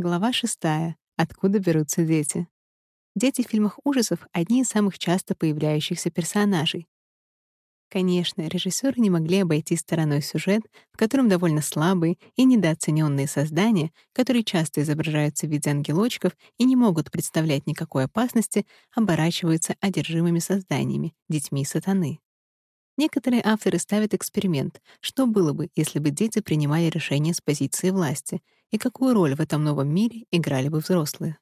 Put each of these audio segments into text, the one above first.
Глава 6. Откуда берутся дети? Дети в фильмах ужасов — одни из самых часто появляющихся персонажей. Конечно, режиссеры не могли обойти стороной сюжет, в котором довольно слабые и недооцененные создания, которые часто изображаются в виде ангелочков и не могут представлять никакой опасности, оборачиваются одержимыми созданиями, детьми сатаны. Некоторые авторы ставят эксперимент, что было бы, если бы дети принимали решения с позиции власти — и какую роль в этом новом мире играли бы взрослые.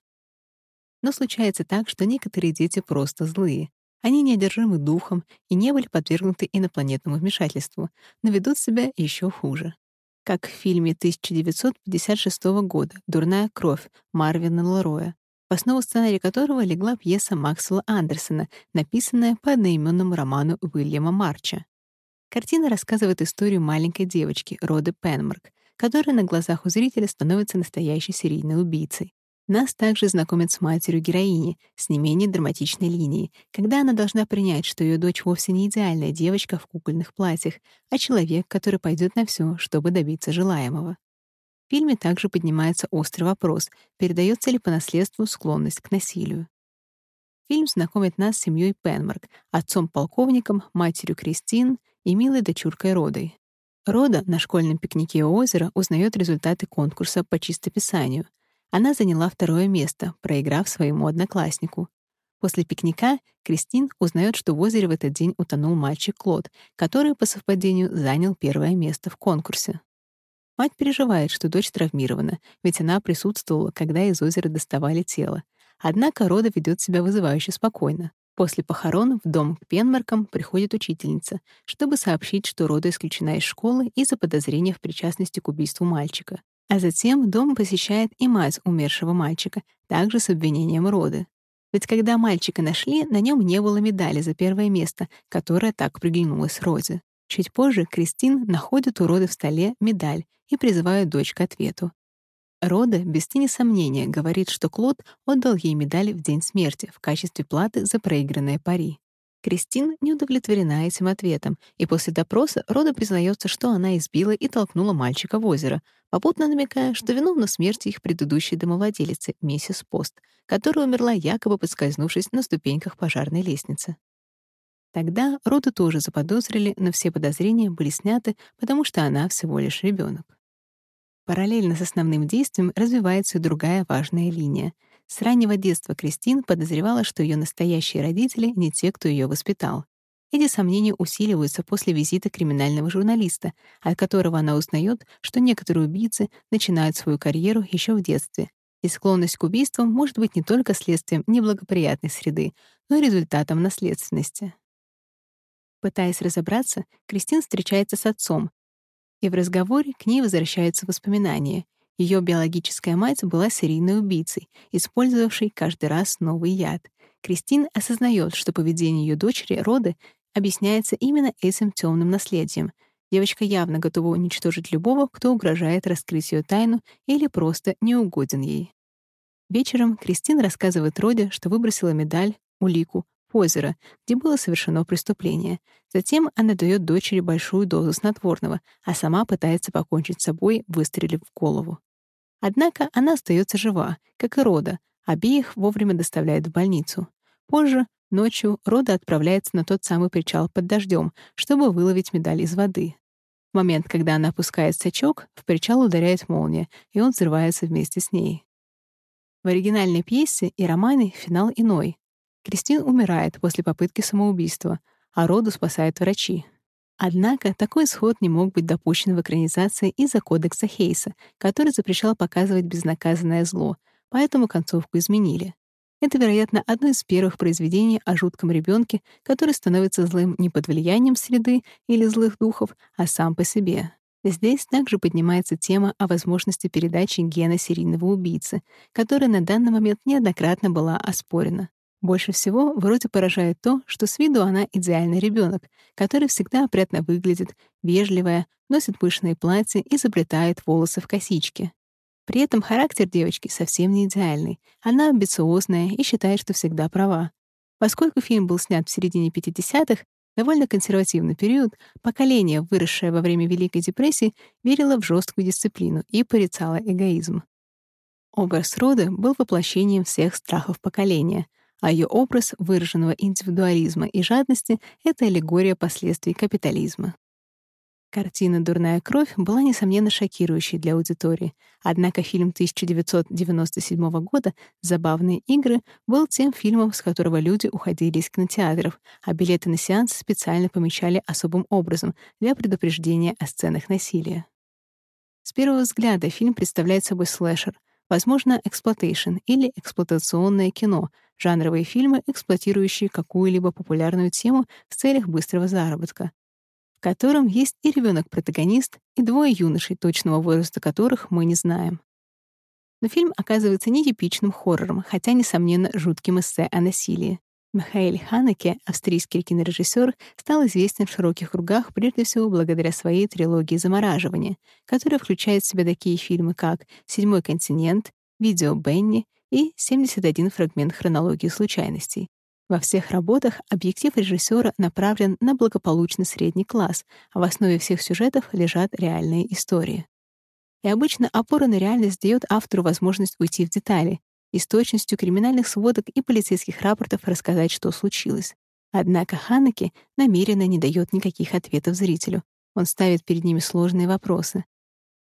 Но случается так, что некоторые дети просто злые. Они неодержимы духом и не были подвергнуты инопланетному вмешательству, но ведут себя еще хуже. Как в фильме 1956 года «Дурная кровь» Марвина Лароя, в основу сценария которого легла пьеса Максвелла Андерсона, написанная по одноименному роману Уильяма Марча. Картина рассказывает историю маленькой девочки Роды Пенмарк, которая на глазах у зрителя становится настоящей серийной убийцей. Нас также знакомят с матерью героини, с не менее драматичной линией, когда она должна принять, что ее дочь вовсе не идеальная девочка в кукольных платьях, а человек, который пойдет на все, чтобы добиться желаемого. В фильме также поднимается острый вопрос, передается ли по наследству склонность к насилию. Фильм знакомит нас с семьей Пенмарк, отцом-полковником, матерью Кристин и милой дочуркой Родой. Рода на школьном пикнике у озера узнает результаты конкурса по чистописанию. Она заняла второе место, проиграв своему однокласснику. После пикника Кристин узнает, что в озере в этот день утонул мальчик Клод, который, по совпадению, занял первое место в конкурсе. Мать переживает, что дочь травмирована, ведь она присутствовала, когда из озера доставали тело. Однако Рода ведет себя вызывающе спокойно. После похорон в дом к Пенмаркам приходит учительница, чтобы сообщить, что Рода исключена из школы из-за подозрения в причастности к убийству мальчика. А затем дом посещает и мать умершего мальчика, также с обвинением Роды. Ведь когда мальчика нашли, на нем не было медали за первое место, которое так приглянулось Розе. Чуть позже Кристин находит у Роды в столе медаль и призывает дочь к ответу. Рода, без тени сомнения, говорит, что Клод отдал ей медаль в день смерти в качестве платы за проигранное пари. Кристин не удовлетворена этим ответом, и после допроса Рода признается, что она избила и толкнула мальчика в озеро, попутно намекая, что виновна в смерти их предыдущей домовладелицы, миссис Пост, которая умерла якобы подскользнувшись на ступеньках пожарной лестницы. Тогда Роду тоже заподозрили, но все подозрения были сняты, потому что она всего лишь ребенок. Параллельно с основным действием развивается и другая важная линия. С раннего детства Кристин подозревала, что ее настоящие родители не те, кто ее воспитал. Эти сомнения усиливаются после визита криминального журналиста, от которого она узнает, что некоторые убийцы начинают свою карьеру еще в детстве. И склонность к убийствам может быть не только следствием неблагоприятной среды, но и результатом наследственности. Пытаясь разобраться, Кристин встречается с отцом, и в разговоре к ней возвращаются воспоминания. Ее биологическая мать была серийной убийцей, использовавшей каждый раз новый яд. Кристин осознает, что поведение ее дочери Роды объясняется именно этим темным наследием. Девочка явно готова уничтожить любого, кто угрожает раскрыть ее тайну или просто не угоден ей. Вечером Кристин рассказывает Роде, что выбросила медаль, улику, озеро, где было совершено преступление. Затем она дает дочери большую дозу снотворного, а сама пытается покончить с собой, выстрелив в голову. Однако она остается жива, как и Рода. Обеих вовремя доставляют в больницу. Позже, ночью, Рода отправляется на тот самый причал под дождем, чтобы выловить медаль из воды. В момент, когда она опускает сачок, в причал ударяет молния, и он взрывается вместе с ней. В оригинальной пьесе и романе финал иной. Кристин умирает после попытки самоубийства, а Роду спасают врачи. Однако такой исход не мог быть допущен в экранизации из-за кодекса Хейса, который запрещал показывать безнаказанное зло, поэтому концовку изменили. Это, вероятно, одно из первых произведений о жутком ребенке, который становится злым не под влиянием среды или злых духов, а сам по себе. Здесь также поднимается тема о возможности передачи гена серийного убийцы, которая на данный момент неоднократно была оспорена. Больше всего вроде поражает то, что с виду она идеальный ребенок, который всегда опрятно выглядит, вежливая, носит пышные платья и заплетает волосы в косички. При этом характер девочки совсем не идеальный. Она амбициозная и считает, что всегда права. Поскольку фильм был снят в середине 50-х, довольно консервативный период, поколение, выросшее во время Великой депрессии, верило в жесткую дисциплину и порицало эгоизм. образ рода был воплощением всех страхов поколения, а ее образ выраженного индивидуализма и жадности — это аллегория последствий капитализма. Картина «Дурная кровь» была, несомненно, шокирующей для аудитории, однако фильм 1997 года «Забавные игры» был тем фильмом, с которого люди уходили из кинотеатров, а билеты на сеанс специально помечали особым образом для предупреждения о сценах насилия. С первого взгляда фильм представляет собой слэшер, возможно, exploitation или эксплуатационное кино, жанровые фильмы, эксплуатирующие какую-либо популярную тему в целях быстрого заработка в котором есть и ребенок-протагонист, и двое юношей, точного возраста которых мы не знаем. Но фильм оказывается нетипичным хоррором, хотя, несомненно, жутким эссе о насилии. Михаэль Ханеке, австрийский кинорежиссер, стал известен в широких кругах прежде всего благодаря своей трилогии «Замораживание», которая включает в себя такие фильмы, как «Седьмой континент», «Видео Бенни» и «71 фрагмент хронологии случайностей». Во всех работах объектив режиссера направлен на благополучный средний класс, а в основе всех сюжетов лежат реальные истории. И обычно опора на реальность дает автору возможность уйти в детали и с точностью криминальных сводок и полицейских рапортов рассказать, что случилось. Однако Ханеке намеренно не дает никаких ответов зрителю. Он ставит перед ними сложные вопросы.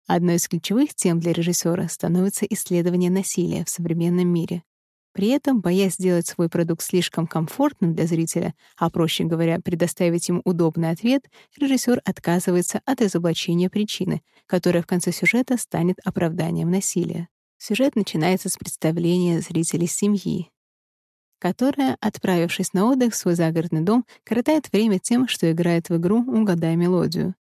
Одной из ключевых тем для режиссера становится исследование насилия в современном мире. При этом, боясь сделать свой продукт слишком комфортным для зрителя, а, проще говоря, предоставить ему удобный ответ, режиссер отказывается от разоблачения причины, которая в конце сюжета станет оправданием насилия. Сюжет начинается с представления зрителей семьи, которая, отправившись на отдых в свой загородный дом, коротает время тем, что играет в игру «Угадай мелодию».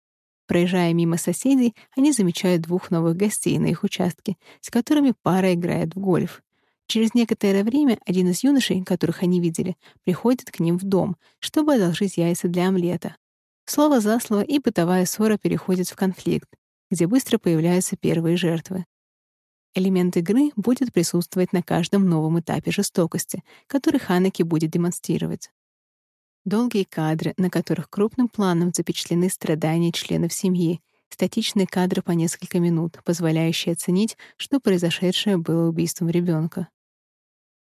Проезжая мимо соседей, они замечают двух новых гостей на их участке, с которыми пара играет в гольф. Через некоторое время один из юношей, которых они видели, приходит к ним в дом, чтобы одолжить яйца для омлета. Слово за слово, и бытовая ссора переходит в конфликт, где быстро появляются первые жертвы. Элемент игры будет присутствовать на каждом новом этапе жестокости, который Ханеки будет демонстрировать. Долгие кадры, на которых крупным планом запечатлены страдания членов семьи, статичные кадры по несколько минут, позволяющие оценить, что произошедшее было убийством ребенка.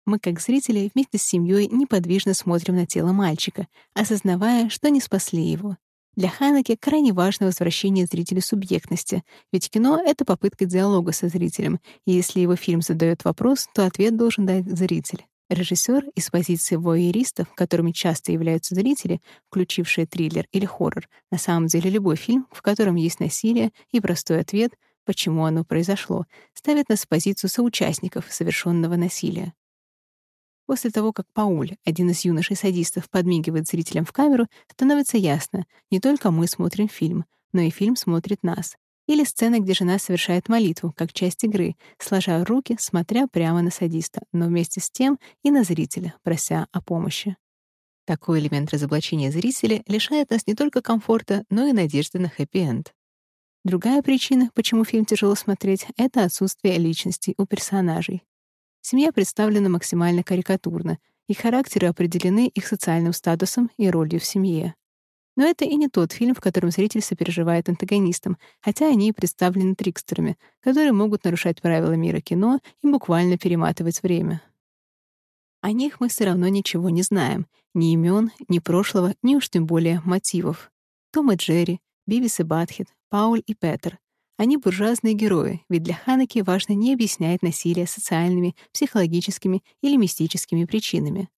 Мы, как зрители, вместе с семьей неподвижно смотрим на тело мальчика, осознавая, что не спасли его. Для Ханеке крайне важно возвращение зрителя субъектности, ведь кино — это попытка диалога со зрителем, и если его фильм задает вопрос, то ответ должен дать зритель. Режиссер из позиции воеристов, которыми часто являются зрители, включившие триллер или хоррор, на самом деле любой фильм, в котором есть насилие и простой ответ, почему оно произошло, ставит нас в позицию соучастников совершенного насилия. После того, как Пауль, один из юношей-садистов, подмигивает зрителям в камеру, становится ясно, не только мы смотрим фильм, но и фильм смотрит нас. Или сцена, где жена совершает молитву, как часть игры, сложа руки, смотря прямо на садиста, но вместе с тем и на зрителя, прося о помощи. Такой элемент разоблачения зрителя лишает нас не только комфорта, но и надежды на хэппи-энд. Другая причина, почему фильм тяжело смотреть, — это отсутствие личностей у персонажей. Семья представлена максимально карикатурно, их характеры определены их социальным статусом и ролью в семье. Но это и не тот фильм, в котором зритель сопереживает антагонистам, хотя они и представлены трикстерами, которые могут нарушать правила мира кино и буквально перематывать время. О них мы все равно ничего не знаем. Ни имен, ни прошлого, ни уж тем более мотивов. Том и Джерри, Бивис и Батхед, Пауль и Петер. Они буржуазные герои, ведь для Ханеки важно не объяснять насилие социальными, психологическими или мистическими причинами.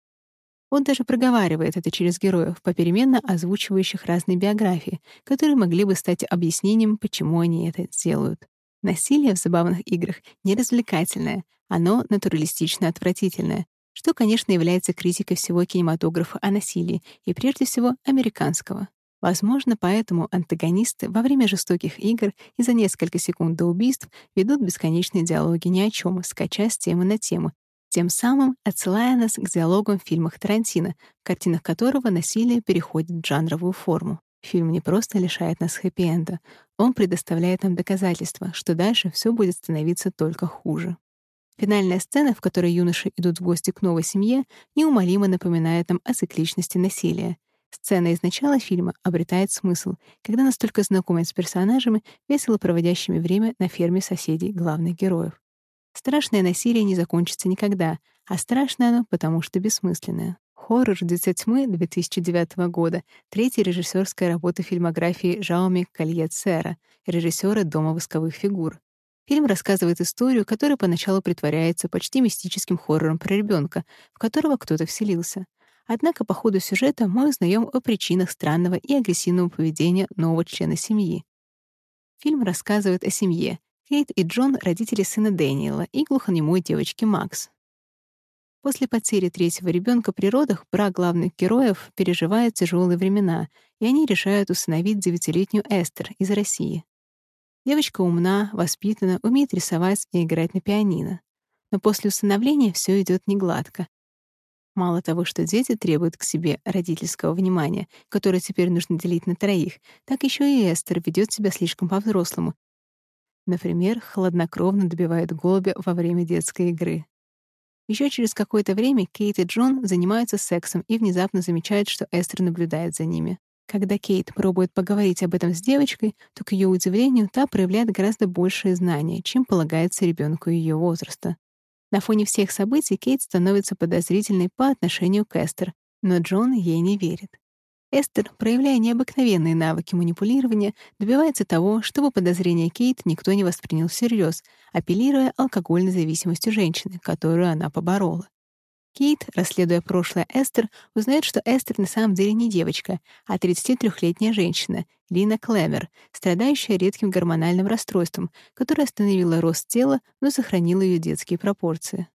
Он даже проговаривает это через героев, попеременно озвучивающих разные биографии, которые могли бы стать объяснением, почему они это делают. Насилие в забавных играх не развлекательное, оно натуралистично отвратительное, что, конечно, является критикой всего кинематографа о насилии и, прежде всего, американского. Возможно, поэтому антагонисты во время жестоких игр и за несколько секунд до убийств ведут бесконечные диалоги ни о чем, скача с темы на тему, тем самым отсылая нас к диалогам в фильмах Тарантино, в картинах которого насилие переходит в жанровую форму. Фильм не просто лишает нас хэппи-энда, он предоставляет нам доказательства, что дальше все будет становиться только хуже. Финальная сцена, в которой юноши идут в гости к новой семье, неумолимо напоминает нам о цикличности насилия. Сцена из начала фильма обретает смысл, когда настолько знакомят с персонажами, весело проводящими время на ферме соседей главных героев. Страшное насилие не закончится никогда, а страшное оно, потому что бессмысленное. Хоррор «Дитя тьмы» 2009 года — третья режиссерская работа фильмографии Жауми Кальет-Сера, режиссера «Дома восковых фигур». Фильм рассказывает историю, которая поначалу притворяется почти мистическим хоррором про ребенка, в которого кто-то вселился. Однако по ходу сюжета мы узнаем о причинах странного и агрессивного поведения нового члена семьи. Фильм рассказывает о семье. Кейт и Джон — родители сына Дэниела и глухонемой девочки Макс. После потери третьего ребенка при родах брак главных героев переживает тяжелые времена, и они решают усыновить девятилетнюю Эстер из России. Девочка умна, воспитана, умеет рисовать и играть на пианино. Но после усыновления все идет негладко. Мало того, что дети требуют к себе родительского внимания, которое теперь нужно делить на троих, так еще и Эстер ведет себя слишком по-взрослому. Например, хладнокровно добивает голубя во время детской игры. Еще через какое-то время Кейт и Джон занимаются сексом и внезапно замечают, что Эстер наблюдает за ними. Когда Кейт пробует поговорить об этом с девочкой, то, к ее удивлению, та проявляет гораздо большее знание, чем полагается ребенку ее возраста. На фоне всех событий Кейт становится подозрительной по отношению к Эстер, но Джон ей не верит. Эстер, проявляя необыкновенные навыки манипулирования, добивается того, чтобы подозрения Кейт никто не воспринял всерьез, апеллируя алкогольной зависимостью женщины, которую она поборола. Кейт, расследуя прошлое Эстер, узнает, что Эстер на самом деле не девочка, а 33-летняя женщина, Лина Клэмер, страдающая редким гормональным расстройством, которое остановило рост тела, но сохранило ее детские пропорции.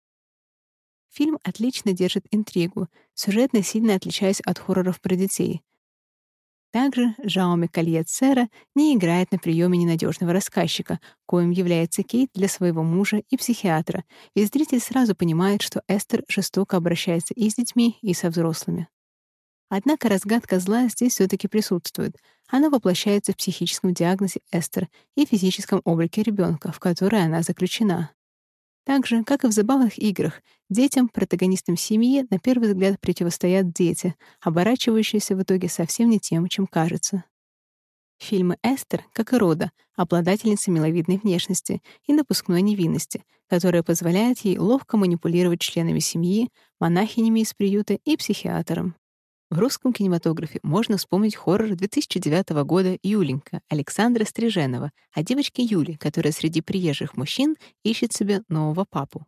Фильм отлично держит интригу, сюжетно сильно отличаясь от хорроров про детей. Также Жауме Кальет-Сера не играет на приеме ненадежного рассказчика, коим является Кейт для своего мужа и психиатра, и зритель сразу понимает, что Эстер жестоко обращается и с детьми, и со взрослыми. Однако разгадка зла здесь все таки присутствует. Она воплощается в психическом диагнозе Эстер и физическом облике ребенка, в который она заключена. Так же, как и в забавных играх, детям, протагонистам семьи, на первый взгляд противостоят дети, оборачивающиеся в итоге совсем не тем, чем кажется. Фильмы Эстер, как и Рода, обладательница миловидной внешности и напускной невинности, которая позволяет ей ловко манипулировать членами семьи, монахинями из приюта и психиатром. В русском кинематографе можно вспомнить хоррор 2009 года «Юленька» Александра Стриженова о девочке Юле, которая среди приезжих мужчин ищет себе нового папу.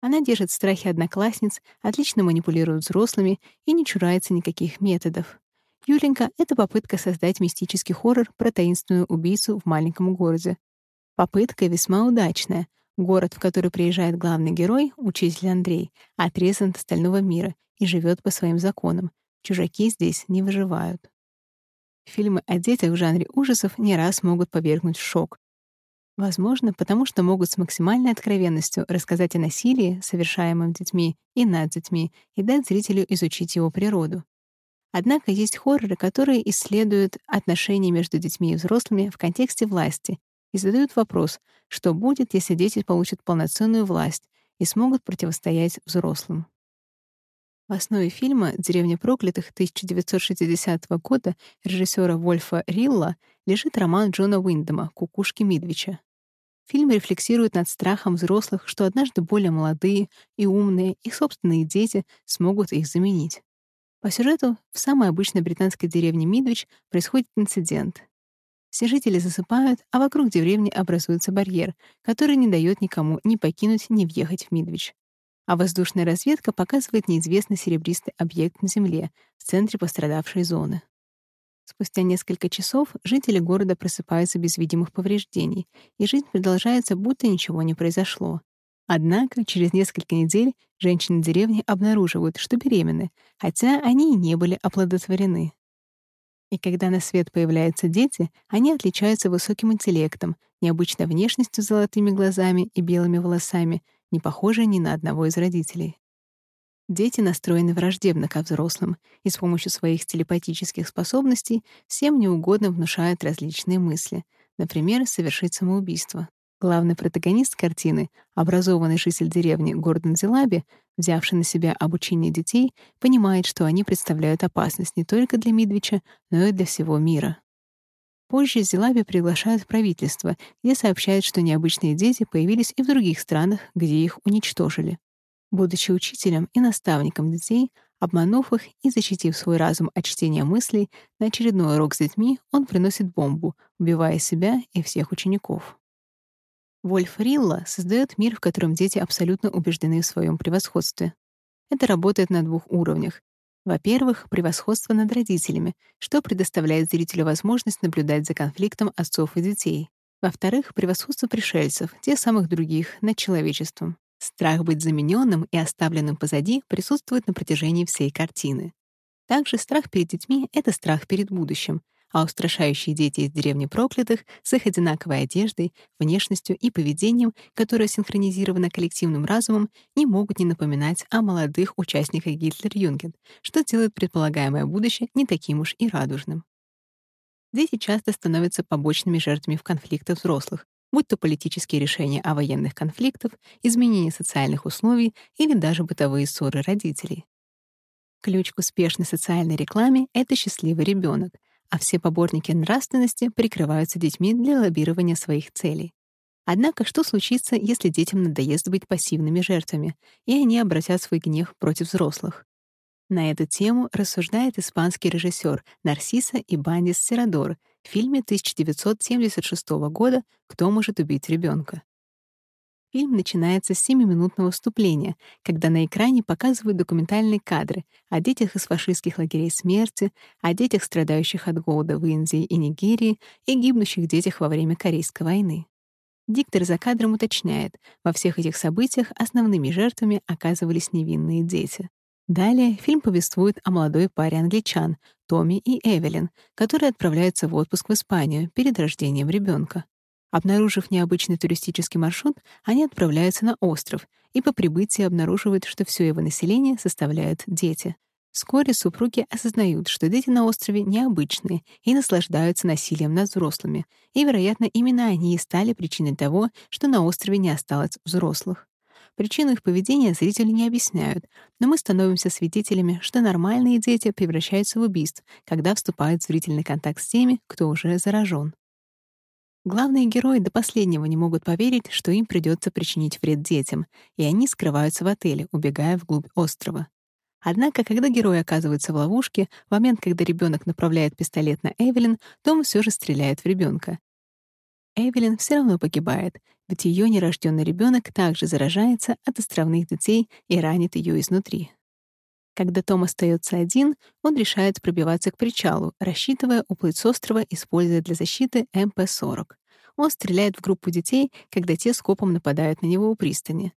Она держит страхи одноклассниц, отлично манипулирует взрослыми и не чурается никаких методов. Юленька — это попытка создать мистический хоррор про таинственную убийцу в маленьком городе. Попытка весьма удачная. Город, в который приезжает главный герой, учитель Андрей, отрезан от остального мира и живет по своим законам, Чужаки здесь не выживают. Фильмы о детях в жанре ужасов не раз могут повергнуть в шок. Возможно, потому что могут с максимальной откровенностью рассказать о насилии, совершаемом детьми и над детьми, и дать зрителю изучить его природу. Однако есть хорроры, которые исследуют отношения между детьми и взрослыми в контексте власти и задают вопрос, что будет, если дети получат полноценную власть и смогут противостоять взрослым. В основе фильма «Деревня проклятых» 1960 года режиссера Вольфа Рилла лежит роман Джона Уиндема «Кукушки Мидвича». Фильм рефлексирует над страхом взрослых, что однажды более молодые и умные их собственные дети смогут их заменить. По сюжету, в самой обычной британской деревне Мидвич происходит инцидент. Все жители засыпают, а вокруг деревни образуется барьер, который не дает никому ни покинуть, ни въехать в Мидвич а воздушная разведка показывает неизвестный серебристый объект на Земле в центре пострадавшей зоны. Спустя несколько часов жители города просыпаются без видимых повреждений, и жизнь продолжается, будто ничего не произошло. Однако через несколько недель женщины деревни обнаруживают, что беременны, хотя они и не были оплодотворены. И когда на свет появляются дети, они отличаются высоким интеллектом, необычной внешностью с золотыми глазами и белыми волосами — не похожая ни на одного из родителей. Дети настроены враждебно ко взрослым и с помощью своих телепатических способностей всем неугодно внушают различные мысли, например, совершить самоубийство. Главный протагонист картины, образованный житель деревни Гордон Зелаби, взявший на себя обучение детей, понимает, что они представляют опасность не только для Мидвича, но и для всего мира. Позже Зелаби приглашают в правительство, где сообщают, что необычные дети появились и в других странах, где их уничтожили. Будучи учителем и наставником детей, обманув их и защитив свой разум от чтения мыслей, на очередной урок с детьми он приносит бомбу, убивая себя и всех учеников. Вольф Рилла создает мир, в котором дети абсолютно убеждены в своем превосходстве. Это работает на двух уровнях. Во-первых, превосходство над родителями, что предоставляет зрителю возможность наблюдать за конфликтом отцов и детей. Во-вторых, превосходство пришельцев, тех самых других, над человечеством. Страх быть замененным и оставленным позади присутствует на протяжении всей картины. Также страх перед детьми — это страх перед будущим, а устрашающие дети из деревни проклятых с их одинаковой одеждой, внешностью и поведением, которое синхронизировано коллективным разумом, не могут не напоминать о молодых участниках Гитлерюгенд, что делает предполагаемое будущее не таким уж и радужным. Дети часто становятся побочными жертвами в конфликтах взрослых, будь то политические решения о военных конфликтах, изменение социальных условий или даже бытовые ссоры родителей. Ключ к успешной социальной рекламе — это счастливый ребенок, а все поборники нравственности прикрываются детьми для лоббирования своих целей. Однако что случится, если детям надоест быть пассивными жертвами, и они обратят свой гнев против взрослых? На эту тему рассуждает испанский режиссер Нарсиса Ибанис Серадор в фильме 1976 года «Кто может убить ребенка?». Фильм начинается с 7-минутного вступления, когда на экране показывают документальные кадры о детях из фашистских лагерей смерти, о детях, страдающих от голода в Индии и Нигерии, и гибнущих детях во время Корейской войны. Диктор за кадром уточняет, во всех этих событиях основными жертвами оказывались невинные дети. Далее фильм повествует о молодой паре англичан, Томми и Эвелин, которые отправляются в отпуск в Испанию перед рождением ребенка. Обнаружив необычный туристический маршрут, они отправляются на остров и по прибытии обнаруживают, что все его население составляют дети. Вскоре супруги осознают, что дети на острове необычные и наслаждаются насилием над взрослыми, и, вероятно, именно они и стали причиной того, что на острове не осталось взрослых. Причину их поведения зрители не объясняют, но мы становимся свидетелями, что нормальные дети превращаются в убийств, когда вступают в зрительный контакт с теми, кто уже заражен. Главные герои до последнего не могут поверить, что им придется причинить вред детям, и они скрываются в отеле, убегая вглубь острова. Однако, когда герои оказываются в ловушке, в момент, когда ребенок направляет пистолет на Эвелин, Том все же стреляет в ребенка. Эвелин все равно погибает, ведь ее нерожденный ребенок также заражается от островных детей и ранит ее изнутри. Когда Том остается один, он решает пробиваться к причалу, рассчитывая уплыть с острова, используя для защиты МП-40. Он стреляет в группу детей, когда те скопом нападают на него у пристани.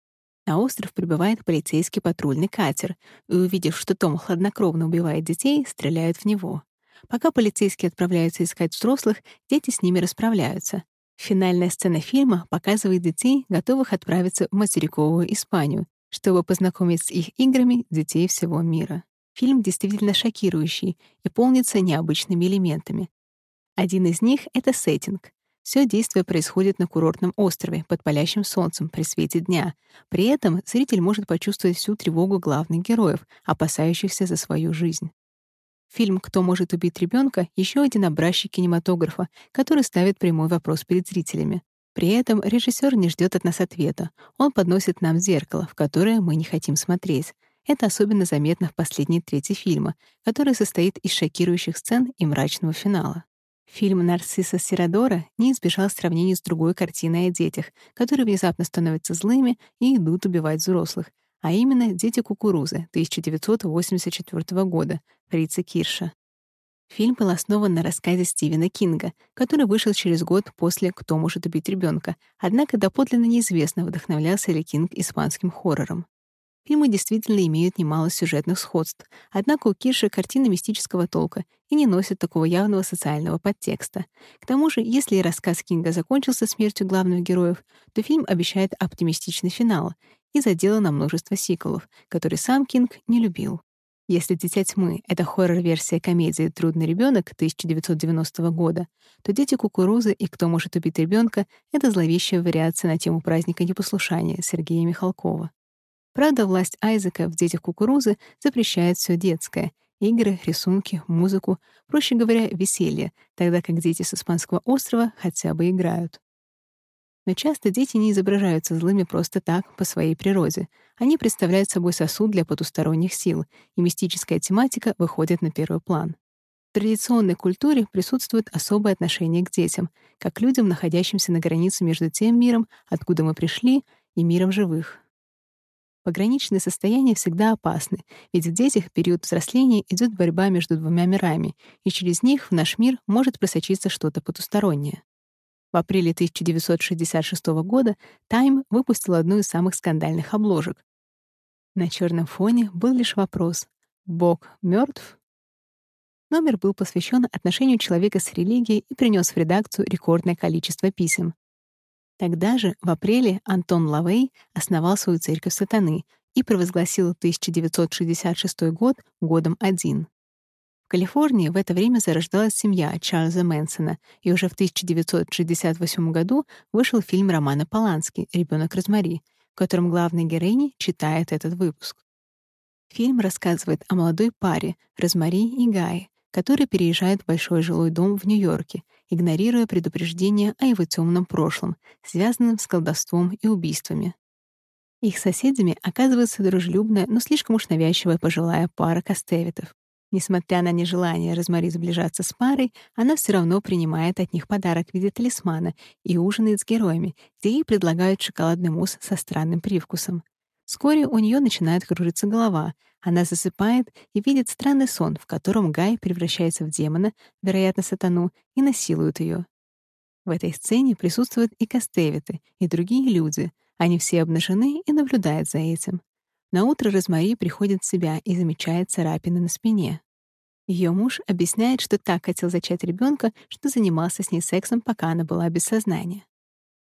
На остров прибывает полицейский патрульный катер, и, увидев, что Том хладнокровно убивает детей, стреляют в него. Пока полицейские отправляются искать взрослых, дети с ними расправляются. Финальная сцена фильма показывает детей, готовых отправиться в материковую Испанию, чтобы познакомить с их играми детей всего мира. Фильм действительно шокирующий и полнится необычными элементами. Один из них — это сеттинг. Все действие происходит на курортном острове под палящим солнцем при свете дня. При этом зритель может почувствовать всю тревогу главных героев, опасающихся за свою жизнь. Фильм «Кто может убить ребенка» — еще один образчик кинематографа, который ставит прямой вопрос перед зрителями. При этом режиссер не ждет от нас ответа. Он подносит нам зеркало, в которое мы не хотим смотреть. Это особенно заметно в последней трети фильма, который состоит из шокирующих сцен и мрачного финала. Фильм Нарцисса Сирадора не избежал сравнений с другой картиной о детях, которые внезапно становятся злыми и идут убивать взрослых, а именно «Дети кукурузы» 1984 года Фрица Кирша. Фильм был основан на рассказе Стивена Кинга, который вышел через год после «Кто может убить ребенка», однако доподлинно неизвестно, вдохновлялся ли Кинг испанским хоррором. Фильмы действительно имеют немало сюжетных сходств, однако у Кирши картина мистического толка и не носит такого явного социального подтекста. К тому же, если рассказ Кинга закончился смертью главных героев, то фильм обещает оптимистичный финал и задело на множество сиквелов, которые сам Кинг не любил. Если «Дитя тьмы» — это хоррор-версия комедии «Трудный ребенок» 1990 года, то «Дети кукурузы» и «Кто может убить ребенка» — это зловещая вариация на тему праздника непослушания Сергея Михалкова. Правда, власть Айзека в «Детях кукурузы» запрещает все детское, игры, рисунки, музыку, проще говоря, веселье, тогда как дети с Испанского острова хотя бы играют. Но часто дети не изображаются злыми просто так, по своей природе. Они представляют собой сосуд для потусторонних сил, и мистическая тематика выходит на первый план. В традиционной культуре присутствует особое отношение к детям, как к людям, находящимся на границе между тем миром, откуда мы пришли, и миром живых. Пограничные состояния всегда опасны, ведь в детях в период взросления идет борьба между двумя мирами, и через них в наш мир может просочиться что-то потустороннее. В апреле 1966 года Time выпустил одну из самых скандальных обложек. На черном фоне был лишь вопрос «Бог мертв? Номер был посвящен отношению человека с религией и принес в редакцию рекордное количество писем. Тогда же, в апреле, Антон Лавей основал свою церковь сатаны и провозгласил 1966 год годом один. Калифорнии в это время зарождалась семья Чарльза Мэнсона, и уже в 1968 году вышел фильм Романа Полански «Ребенок Розмари», в котором главная героиня читает этот выпуск. Фильм рассказывает о молодой паре Розмари и Гай, которые переезжают в большой жилой дом в Нью-Йорке, игнорируя предупреждения о его темном прошлом, связанном с колдовством и убийствами. Их соседями оказывается дружелюбная, но слишком уж навязчивая пожилая пара Костевитов. Несмотря на нежелание Розмари сближаться с парой, она все равно принимает от них подарок в виде талисмана и ужинает с героями, где ей предлагают шоколадный мусс со странным привкусом. Вскоре у нее начинает кружиться голова. Она засыпает и видит странный сон, в котором Гай превращается в демона, вероятно, сатану, и насилует ее. В этой сцене присутствуют и Костевиты, и другие люди. Они все обнажены и наблюдают за этим. На утро Розмари приходит в себя и замечает царапины на спине. Ее муж объясняет, что так хотел зачать ребенка, что занимался с ней сексом, пока она была без сознания.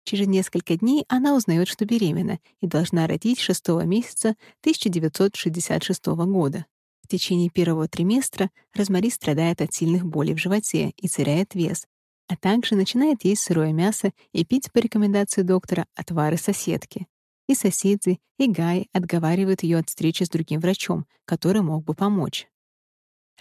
Через несколько дней она узнает, что беременна и должна родить шестого месяца 1966 года. В течение первого триместра Розмари страдает от сильных болей в животе и теряет вес, а также начинает есть сырое мясо и пить по рекомендации доктора отвары соседки. И соседи, и Гай отговаривают ее от встречи с другим врачом, который мог бы помочь.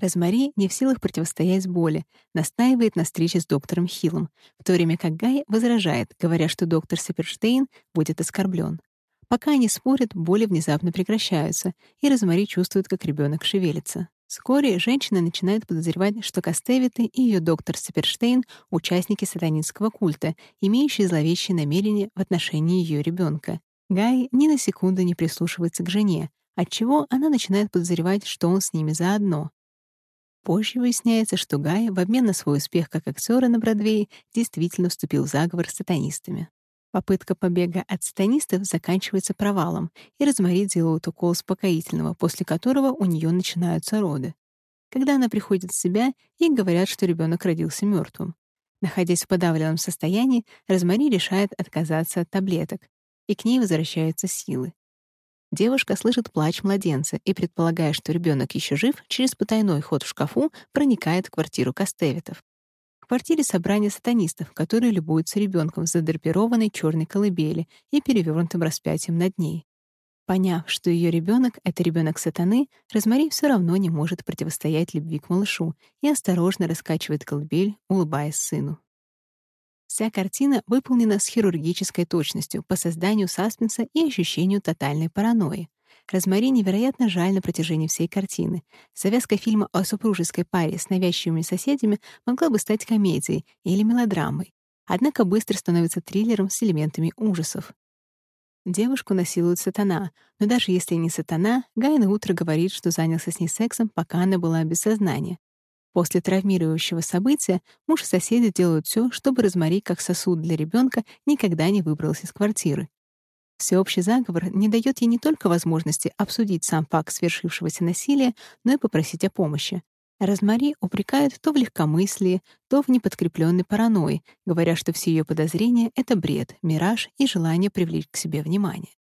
Розмари не в силах противостоять боли, настаивает на встрече с доктором Хиллом, в то время как Гай возражает, говоря, что доктор Саперштейн будет оскорблен. Пока они спорят, боли внезапно прекращаются, и Розмари чувствует, как ребенок шевелится. Вскоре женщина начинает подозревать, что Костевиты и ее доктор Саперштейн — участники сатанинского культа, имеющие зловещие намерения в отношении ее ребенка. Гай ни на секунду не прислушивается к жене, отчего она начинает подозревать, что он с ними заодно. Позже выясняется, что Гай в обмен на свой успех как актера на Бродвее действительно вступил в заговор с сатанистами. Попытка побега от сатанистов заканчивается провалом, и Розмари делают укол успокоительного, после которого у нее начинаются роды. Когда она приходит в себя, ей говорят, что ребенок родился мертвым. Находясь в подавленном состоянии, Розмари решает отказаться от таблеток, и к ней возвращаются силы. Девушка слышит плач младенца и, предполагая, что ребенок еще жив, через потайной ход в шкафу проникает в квартиру Костевитов. В квартире собрание сатанистов, которые любуются ребенком в задрапированной черной колыбели и перевернутым распятием над ней. Поняв, что ее ребенок это ребенок сатаны, Розмари все равно не может противостоять любви к малышу и осторожно раскачивает колыбель, улыбаясь сыну. Вся картина выполнена с хирургической точностью по созданию саспенса и ощущению тотальной паранойи. Розмари невероятно жаль на протяжении всей картины. Завязка фильма о супружеской паре с навязчивыми соседями могла бы стать комедией или мелодрамой, однако быстро становится триллером с элементами ужасов. Девушку насилует сатана, но даже если не сатана, Гай на утро говорит, что занялся с ней сексом, пока она была без сознания. После травмирующего события муж и соседи делают все, чтобы Розмари, как сосуд для ребенка, никогда не выбралась из квартиры. Всеобщий заговор не дает ей не только возможности обсудить сам факт свершившегося насилия, но и попросить о помощи. Розмари упрекает то в легкомыслии, то в неподкрепленной паранойи, говоря, что все ее подозрения — это бред, мираж и желание привлечь к себе внимание.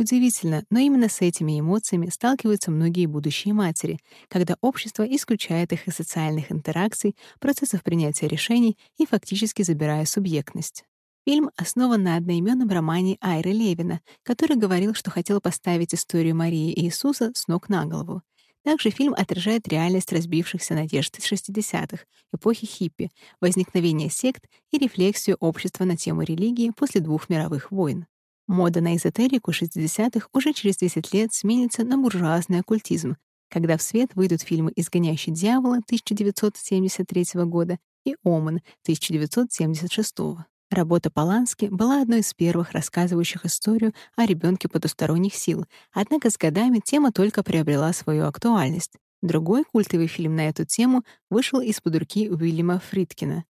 Удивительно, но именно с этими эмоциями сталкиваются многие будущие матери, когда общество исключает их из социальных интеракций, процессов принятия решений и фактически забирая субъектность. Фильм основан на одноименном романе Айры Левина, который говорил, что хотел поставить историю Марии и Иисуса с ног на голову. Также фильм отражает реальность разбившихся надежд 60-х, эпохи хиппи, возникновение сект и рефлексию общества на тему религии после двух мировых войн. Мода на эзотерику 60-х уже через 10 лет сменится на буржуазный оккультизм, когда в свет выйдут фильмы «Изгоняющий дьявола» 1973 года и «Омен» 1976 года. Работа Полански была одной из первых, рассказывающих историю о ребенке потусторонних сил, однако с годами тема только приобрела свою актуальность. Другой культовый фильм на эту тему вышел из-под руки Уильяма Фридкина.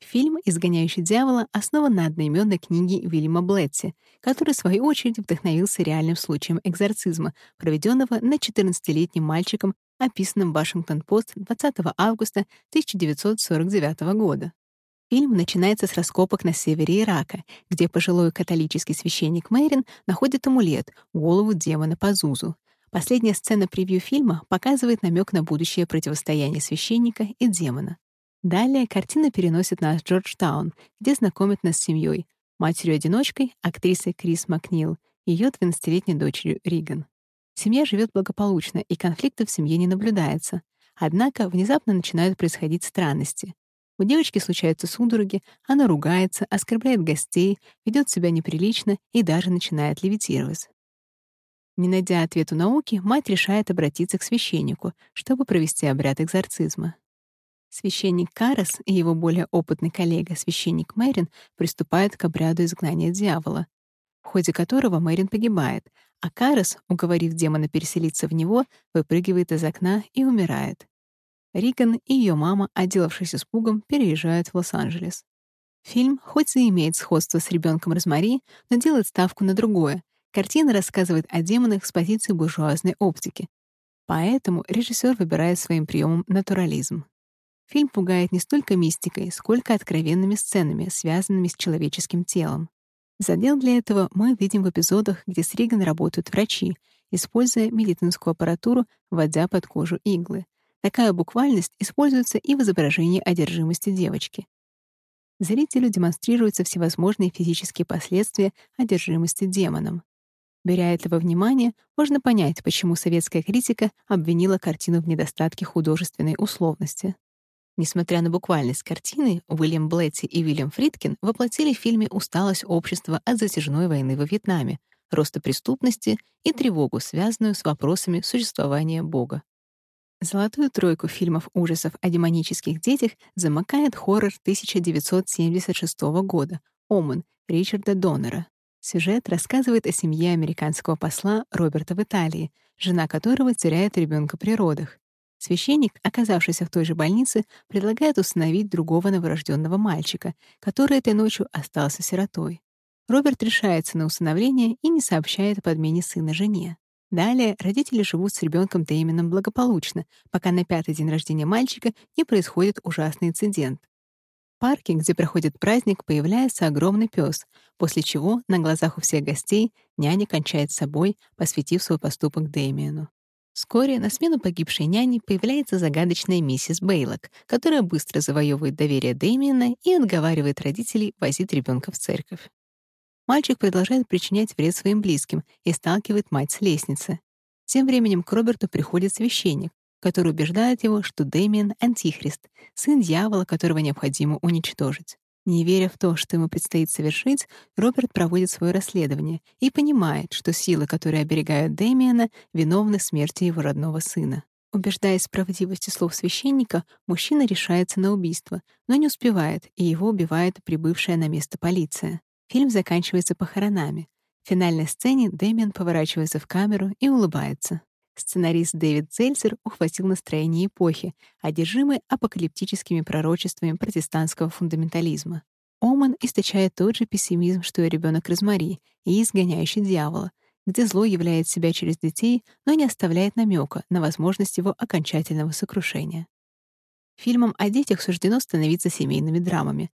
Фильм «Изгоняющий дьявола» основан на одноименной книге Уильяма Блетти, который, в свою очередь, вдохновился реальным случаем экзорцизма, проведенного над 14-летним мальчиком, описанным в Вашингтон-Пост 20 августа 1949 года. Фильм начинается с раскопок на севере Ирака, где пожилой католический священник Мэрин находит амулет — голову демона Пазузу. Последняя сцена превью фильма показывает намек на будущее противостояние священника и демона. Далее картина переносит нас в Джорджтаун, где знакомит нас с семьей, матерью-одиночкой, актрисой Крис Макнил, и ее 12-летней дочерью Риган. Семья живет благополучно, и конфликтов в семье не наблюдается. Однако внезапно начинают происходить странности. У девочки случаются судороги, она ругается, оскорбляет гостей, ведет себя неприлично и даже начинает левитировать. Не найдя ответа науки, мать решает обратиться к священнику, чтобы провести обряд экзорцизма. Священник Карас и его более опытный коллега, священник Мэрин, приступают к обряду изгнания дьявола, в ходе которого Мэрин погибает, а Карас, уговорив демона переселиться в него, выпрыгивает из окна и умирает. Риган и ее мама, отделавшись испугом, переезжают в Лос-Анджелес. Фильм, хоть и имеет сходство с ребенком Розмари, но делает ставку на другое. Картина рассказывает о демонах с позиции буржуазной оптики. Поэтому режиссер выбирает своим приемом натурализм. Фильм пугает не столько мистикой, сколько откровенными сценами, связанными с человеческим телом. Задел для этого мы видим в эпизодах, где с Риган работают врачи, используя медицинскую аппаратуру, вводя под кожу иглы. Такая буквальность используется и в изображении одержимости девочки. Зрителю демонстрируются всевозможные физические последствия одержимости демоном. Беря это во внимание, можно понять, почему советская критика обвинила картину в недостатке художественной условности. Несмотря на буквальность картины, Уильям Блетти и Уильям Фридкин воплотили в фильме усталость общества от затяжной войны во Вьетнаме, роста преступности и тревогу, связанную с вопросами существования Бога. Золотую тройку фильмов ужасов о демонических детях замыкает хоррор 1976 года «Омен» Ричарда Доннера. Сюжет рассказывает о семье американского посла Роберта в Италии, жена которого теряет ребенка при родах. Священник, оказавшийся в той же больнице, предлагает установить другого новорожденного мальчика, который этой ночью остался сиротой. Роберт решается на усыновление и не сообщает о подмене сына жене. Далее родители живут с ребенком Дэймином благополучно, пока на пятый день рождения мальчика не происходит ужасный инцидент. В парке, где проходит праздник, появляется огромный пес, после чего на глазах у всех гостей няня кончает собой, посвятив свой поступок Дэмиану. Вскоре на смену погибшей няни появляется загадочная миссис Бейлок, которая быстро завоевывает доверие Дэмиана и отговаривает родителей возить ребенка в церковь. Мальчик продолжает причинять вред своим близким и сталкивает мать с лестницы. Тем временем к Роберту приходит священник, который убеждает его, что Дэмиан — антихрист, сын дьявола, которого необходимо уничтожить. Не веря в то, что ему предстоит совершить, Роберт проводит свое расследование и понимает, что силы, которые оберегают Дэмиана, виновны в смерти его родного сына. Убеждаясь в правдивости слов священника, мужчина решается на убийство, но не успевает, и его убивает прибывшая на место полиция. Фильм заканчивается похоронами. В финальной сцене Дэмиан поворачивается в камеру и улыбается. Сценарист Дэвид Зельцер ухватил настроение эпохи, одержимый апокалиптическими пророчествами протестантского фундаментализма. Оман источает тот же пессимизм, что и ребенок Розмари и изгоняющий дьявола, где зло являет себя через детей, но не оставляет намека на возможность его окончательного сокрушения. Фильмам о детях суждено становиться семейными драмами,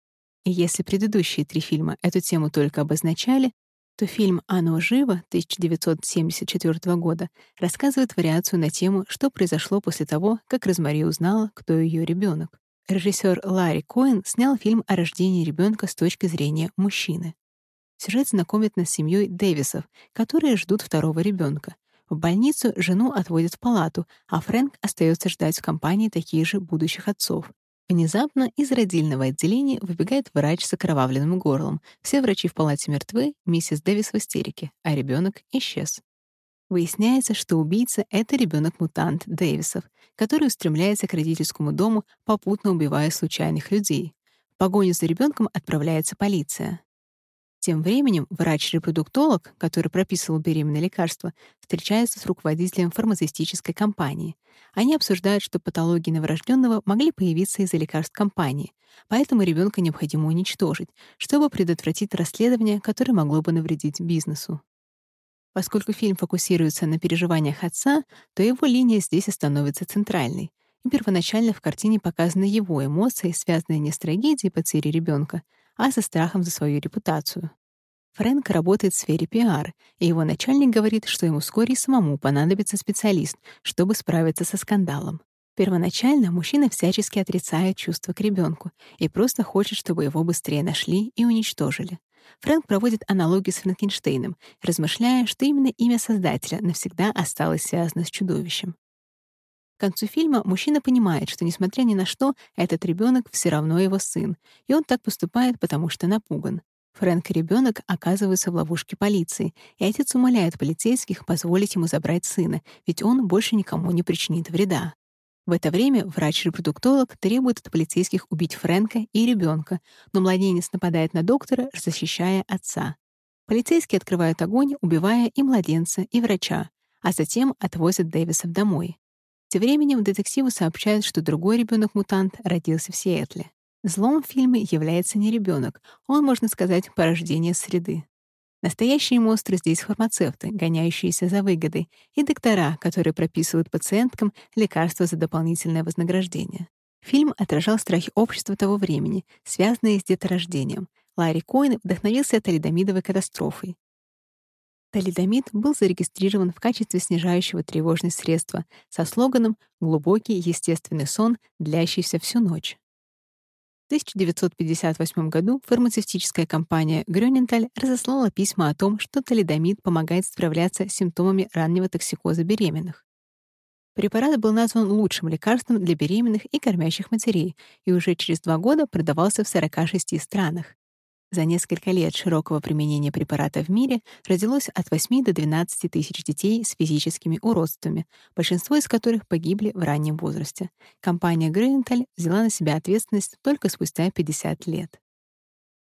и если предыдущие три фильма эту тему только обозначали, то фильм «Оно живо» 1974 года рассказывает вариацию на тему, что произошло после того, как Розмари узнала, кто ее ребенок. Режиссер Ларри Коэн снял фильм о рождении ребенка с точки зрения мужчины. Сюжет знакомит нас с семьей Дэвисов, которые ждут второго ребенка. В больницу жену отводят в палату, а Фрэнк остается ждать в компании таких же будущих отцов. Внезапно из родильного отделения выбегает врач с окровавленным горлом. Все врачи в палате мертвы, миссис Дэвис в истерике, а ребенок исчез. Выясняется, что убийца — это ребенок мутант Дэвисов, который устремляется к родительскому дому, попутно убивая случайных людей. В погоню за ребенком отправляется полиция. Тем временем врач-репродуктолог, который прописывал беременное лекарство, встречается с руководителем фармацевтической компании. Они обсуждают, что патологии новорожденного могли появиться из-за лекарств компании, поэтому ребенка необходимо уничтожить, чтобы предотвратить расследование, которое могло бы навредить бизнесу. Поскольку фильм фокусируется на переживаниях отца, то его линия здесь и становится центральной. И первоначально в картине показаны его эмоции, связанные не с трагедией потери ребенка, а со страхом за свою репутацию. Фрэнк работает в сфере пиар, и его начальник говорит, что ему вскоре самому понадобится специалист, чтобы справиться со скандалом. Первоначально мужчина всячески отрицает чувства к ребенку и просто хочет, чтобы его быстрее нашли и уничтожили. Фрэнк проводит аналогию с Франкенштейном, размышляя, что именно имя создателя навсегда осталось связано с чудовищем. К концу фильма мужчина понимает, что, несмотря ни на что, этот ребенок все равно его сын, и он так поступает, потому что напуган. Фрэнк и ребенок оказываются в ловушке полиции, и отец умоляет полицейских позволить ему забрать сына, ведь он больше никому не причинит вреда. В это время врач-репродуктолог требует от полицейских убить Фрэнка и ребенка, но младенец нападает на доктора, защищая отца. Полицейские открывают огонь, убивая и младенца, и врача, а затем отвозят Дэвисов домой. Тем временем детективу сообщают, что другой ребенок мутант родился в Сиэтле. Злом в фильме является не ребенок, он, можно сказать, порождение среды. Настоящие монстры здесь фармацевты, гоняющиеся за выгодой, и доктора, которые прописывают пациенткам лекарства за дополнительное вознаграждение. Фильм отражал страхи общества того времени, связанные с деторождением. Ларри Коин вдохновился талидомидовой катастрофой. Талидомид был зарегистрирован в качестве снижающего тревожность средства со слоганом «Глубокий естественный сон, длящийся всю ночь». 1958 году фармацевтическая компания Грёненталь разослала письма о том, что талидомид помогает справляться с симптомами раннего токсикоза беременных. Препарат был назван лучшим лекарством для беременных и кормящих матерей и уже через два года продавался в 46 странах. За несколько лет широкого применения препарата в мире родилось от 8 до 12 тысяч детей с физическими уродствами, большинство из которых погибли в раннем возрасте. Компания Greental взяла на себя ответственность только спустя 50 лет.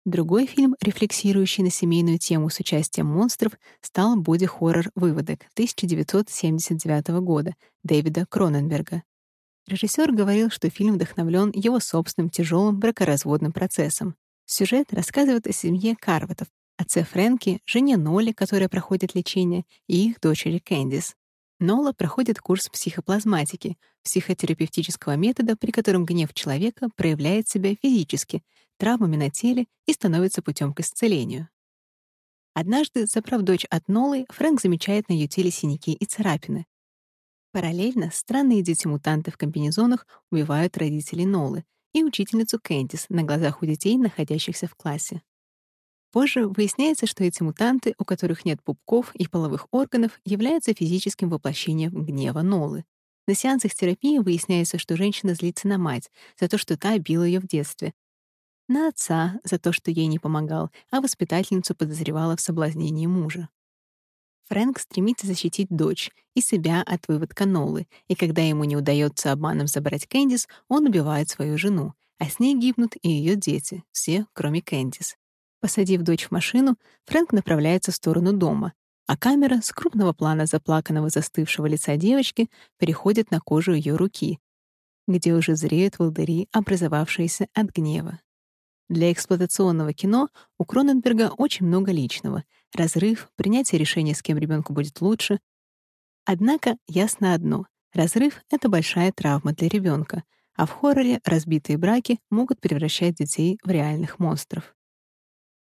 Другой фильм, рефлексирующий на семейную тему с участием монстров, стал боди-хоррор «Выводок» 1979 года Дэвида Кроненберга. Режиссер говорил, что фильм вдохновлен его собственным тяжелым бракоразводным процессом. Сюжет рассказывает о семье Карватов, отце Фрэнки, жене Ноли, которая проходит лечение, и их дочери Кэндис. Нола проходит курс психоплазматики, психотерапевтического метода, при котором гнев человека проявляет себя физически, травмами на теле и становится путем к исцелению. Однажды, забрав дочь от Нолы, Фрэнк замечает на ее теле синяки и царапины. Параллельно странные дети-мутанты в комбинезонах убивают родителей Нолы, и учительницу Кэндис на глазах у детей, находящихся в классе. Позже выясняется, что эти мутанты, у которых нет пупков и половых органов, являются физическим воплощением гнева Нолы. На сеансах терапии выясняется, что женщина злится на мать за то, что та била ее в детстве, на отца за то, что ей не помогал, а воспитательницу подозревала в соблазнении мужа. Фрэнк стремится защитить дочь и себя от выводка Нолы, и когда ему не удается обманом забрать Кэндис, он убивает свою жену, а с ней гибнут и ее дети, все, кроме Кэндис. Посадив дочь в машину, Фрэнк направляется в сторону дома, а камера с крупного плана заплаканного застывшего лица девочки переходит на кожу ее руки, где уже зреют волдыри, образовавшиеся от гнева. Для эксплуатационного кино у Кроненберга очень много личного. Разрыв, принятие решения, с кем ребенку будет лучше. Однако ясно одно — разрыв — это большая травма для ребенка, а в хорроре разбитые браки могут превращать детей в реальных монстров.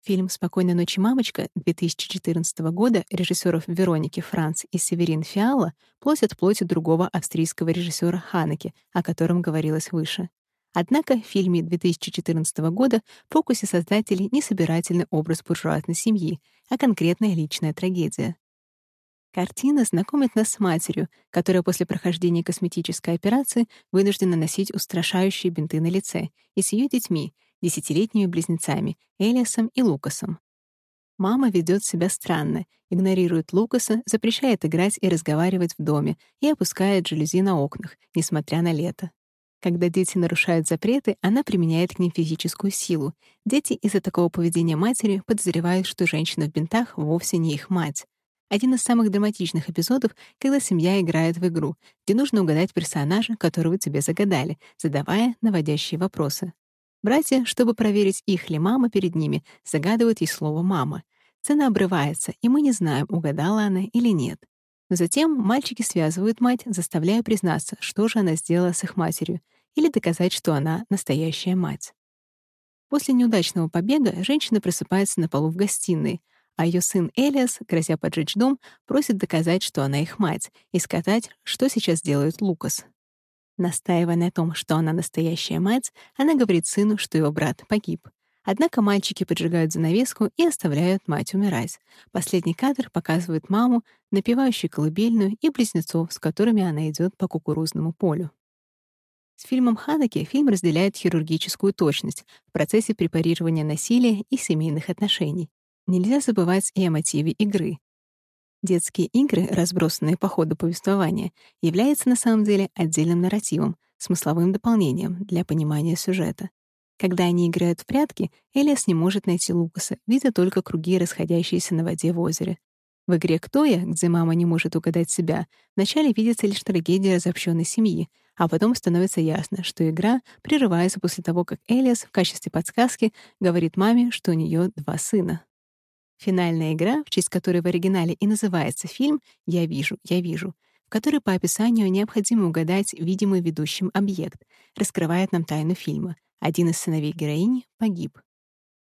Фильм «Спокойной ночи, мамочка» 2014 года режиссеров Вероники Франц и Северин Фиала плоть от плоти другого австрийского режиссера Ханеке, о котором говорилось выше. Однако в фильме 2014 года в фокусе создателей не собирательный образ буржуазной семьи, а конкретная личная трагедия. Картина знакомит нас с матерью, которая после прохождения косметической операции вынуждена носить устрашающие бинты на лице, и с ее детьми, десятилетними близнецами Элиасом и Лукасом. Мама ведет себя странно, игнорирует Лукаса, запрещает играть и разговаривать в доме и опускает жалюзи на окнах, несмотря на лето. Когда дети нарушают запреты, она применяет к ним физическую силу. Дети из-за такого поведения матери подозревают, что женщина в бинтах вовсе не их мать. Один из самых драматичных эпизодов, когда семья играет в игру, где нужно угадать персонажа, которого тебе загадали, задавая наводящие вопросы. Братья, чтобы проверить, их ли мама перед ними, загадывают ей слово «мама». Цена обрывается, и мы не знаем, угадала она или нет. Но затем мальчики связывают мать, заставляя признаться, что же она сделала с их матерью, или доказать, что она настоящая мать. После неудачного побега женщина просыпается на полу в гостиной, а ее сын Элиас, грозя поджечь дом, просит доказать, что она их мать, и сказать, что сейчас делает Лукас. Настаивая на том, что она настоящая мать, она говорит сыну, что его брат погиб. Однако мальчики поджигают занавеску и оставляют мать умирать. Последний кадр показывает маму, напевающую колыбельную, и близнецов, с которыми она идет по кукурузному полю. С фильмом Ханаки фильм разделяет хирургическую точность в процессе препарирования насилия и семейных отношений. Нельзя забывать и о мотиве игры. Детские игры, разбросанные по ходу повествования, являются на самом деле отдельным нарративом, смысловым дополнением для понимания сюжета. Когда они играют в прятки, Элиас не может найти Лукаса, видя только круги, расходящиеся на воде в озере. В игре «Кто я?», где мама не может угадать себя, вначале видится лишь трагедия разобщенной семьи, а потом становится ясно, что игра прерывается после того, как Элиас в качестве подсказки говорит маме, что у нее два сына. Финальная игра, в честь которой в оригинале и называется фильм «Я вижу, я вижу», в которой по описанию необходимо угадать видимый ведущим объект, раскрывает нам тайну фильма. Один из сыновей героини погиб.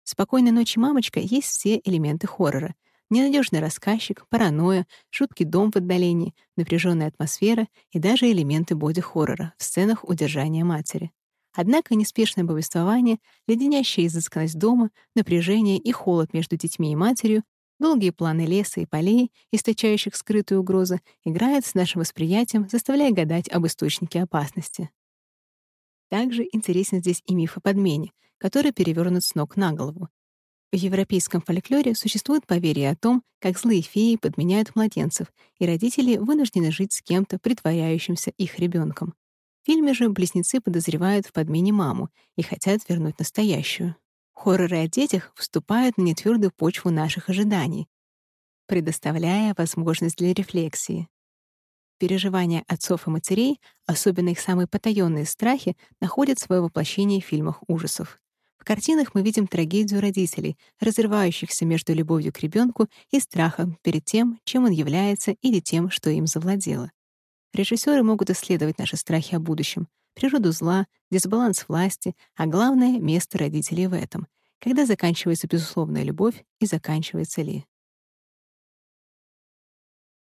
«Спокойной ночи, мамочка» есть все элементы хоррора. Ненадежный рассказчик, паранойя, жуткий дом в отдалении, напряженная атмосфера и даже элементы боди-хоррора в сценах удержания матери. Однако неспешное повествование, леденящая изысканность дома, напряжение и холод между детьми и матерью, долгие планы леса и полей, источающих скрытую угрозу, играют с нашим восприятием, заставляя гадать об источнике опасности. Также интересен здесь и миф о подмене, который перевернут с ног на голову. В европейском фольклоре существует поверье о том, как злые феи подменяют младенцев, и родители вынуждены жить с кем-то, притворяющимся их ребенком фильме же близнецы подозревают в подмене маму и хотят вернуть настоящую. Хорроры о детях вступают на нетвёрдую почву наших ожиданий, предоставляя возможность для рефлексии. Переживания отцов и матерей, особенно их самые потаённые страхи, находят свое воплощение в фильмах ужасов. В картинах мы видим трагедию родителей, разрывающихся между любовью к ребенку и страхом перед тем, чем он является или тем, что им завладело. Режиссеры могут исследовать наши страхи о будущем, природу зла, дисбаланс власти, а главное — место родителей в этом, когда заканчивается безусловная любовь и заканчивается ли.